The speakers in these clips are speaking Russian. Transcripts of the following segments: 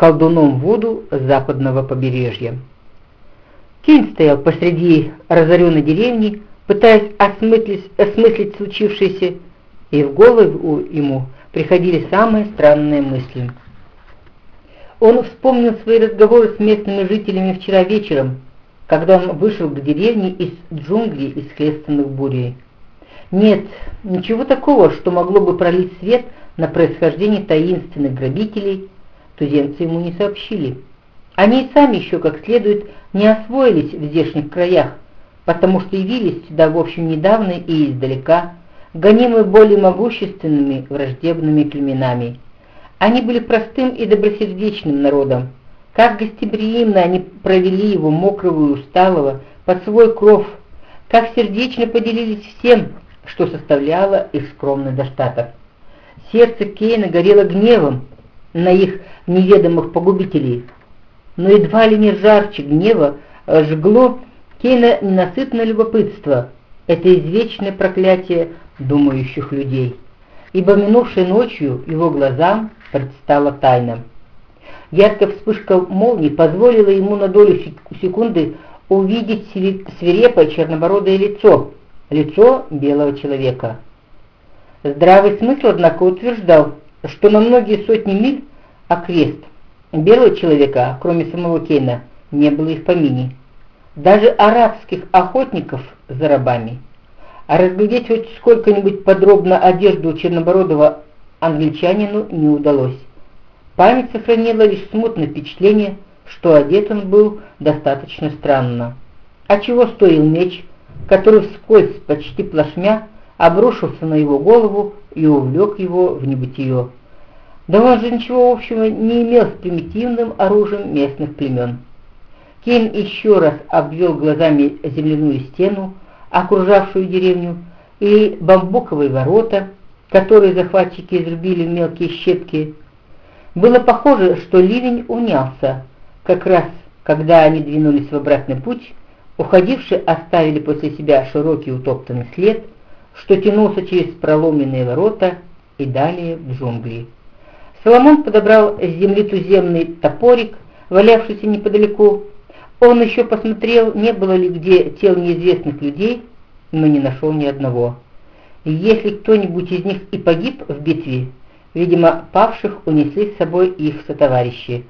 колдуном Вуду западного побережья. Кейн стоял посреди разоренной деревни, пытаясь осмыслить, осмыслить случившееся, и в голову ему приходили самые странные мысли. Он вспомнил свои разговоры с местными жителями вчера вечером, когда он вышел к деревне из джунглей, исхлестанных бурей. Нет, ничего такого, что могло бы пролить свет на происхождение таинственных грабителей, туземцы ему не сообщили. Они и сами еще как следует не освоились в здешних краях, потому что явились сюда в общем недавно и издалека, гонимы более могущественными враждебными племенами. Они были простым и добросердечным народом. Как гостеприимно они провели его мокрого и усталого под свой кров, как сердечно поделились всем, что составляло их скромный достаток. Сердце Кейна горело гневом на их неведомых погубителей, но едва ли не жарче гнева жгло Кейна ненасытное любопытство, это извечное проклятие думающих людей, ибо минувшей ночью его глазам предстала тайна. Яркая вспышка молнии позволила ему на долю секунды увидеть свирепое чернобородое лицо, лицо белого человека. Здравый смысл, однако, утверждал, что на многие сотни миль окрест белого человека, кроме самого Кейна, не было и в помине даже арабских охотников за рабами. А разглядеть хоть сколько-нибудь подробно одежду чернобородого англичанину не удалось. Память сохранила лишь смутное впечатление, что одет он был достаточно странно. А чего стоил меч, который вскользь, почти плашмя, обрушился на его голову и увлек его в небытие. Да он же ничего общего не имел с примитивным оружием местных племен. Кейн еще раз обвел глазами земляную стену, окружавшую деревню, и бамбуковые ворота, которые захватчики изрубили в мелкие щепки. Было похоже, что ливень унялся, как раз когда они двинулись в обратный путь, уходившие оставили после себя широкий утоптанный след, что тянулся через проломенные ворота и далее в джунгли. Соломон подобрал с земли туземный топорик, валявшийся неподалеку, он еще посмотрел, не было ли где тел неизвестных людей, но не нашел ни одного. если кто-нибудь из них и погиб в битве, видимо, павших унесли с собой их сотоварищи.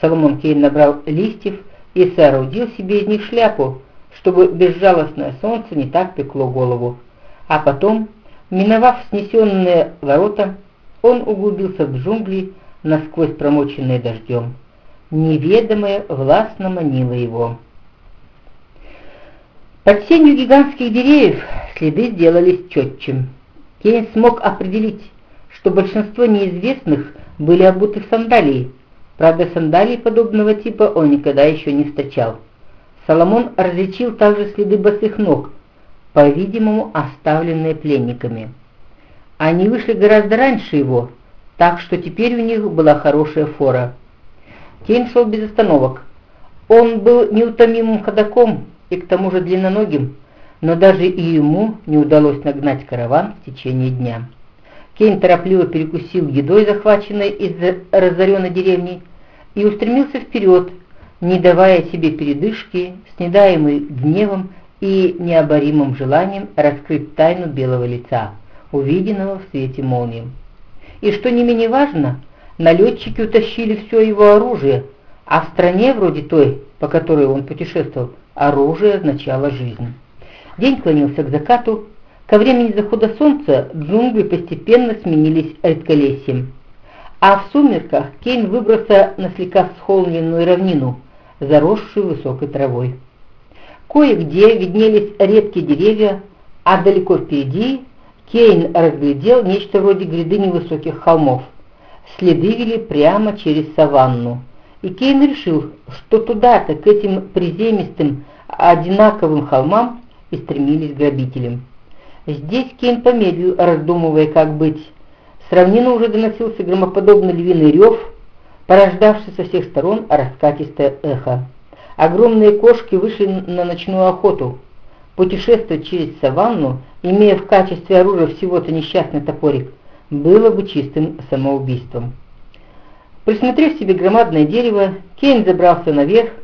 Соломон Кейн набрал листьев и соорудил себе из них шляпу, чтобы безжалостное солнце не так пекло голову. А потом, миновав снесенные ворота, он углубился в джунгли, насквозь промоченные дождем неведомое властно манило его. Под сенью гигантских деревьев следы сделались четче. Кейн смог определить, что большинство неизвестных были обуты в сандалии. Правда, сандалии подобного типа он никогда еще не встречал. Соломон различил также следы босых ног, по-видимому, оставленные пленниками. Они вышли гораздо раньше его, так что теперь у них была хорошая фора. Кейн шел без остановок. Он был неутомимым ходоком и к тому же длинноногим, но даже и ему не удалось нагнать караван в течение дня. Кейн торопливо перекусил едой, захваченной из разоренной деревни, и устремился вперед, не давая себе передышки, снедаемый гневом и необоримым желанием раскрыть тайну белого лица, увиденного в свете молнии. И что не менее важно, налетчики утащили все его оружие, а в стране вроде той, по которой он путешествовал, оружие означало жизнь. День клонился к закату, ко времени захода солнца джунгли постепенно сменились редколесьем. А в сумерках Кейн выбрался на слегка всхолмленную равнину, заросшую высокой травой. Кое-где виднелись редкие деревья, а далеко впереди Кейн разглядел нечто вроде гряды невысоких холмов – следы вели прямо через саванну. И Кейн решил, что туда-то, к этим приземистым, одинаковым холмам и стремились грабителям. Здесь Кейн помедлил, раздумывая, как быть. С равнины уже доносился громоподобный львиный рев, порождавший со всех сторон раскатистое эхо. Огромные кошки вышли на ночную охоту. Путешествовать через саванну, имея в качестве оружия всего-то несчастный топорик, было бы чистым самоубийством. Присмотрев себе громадное дерево, Кейн забрался наверх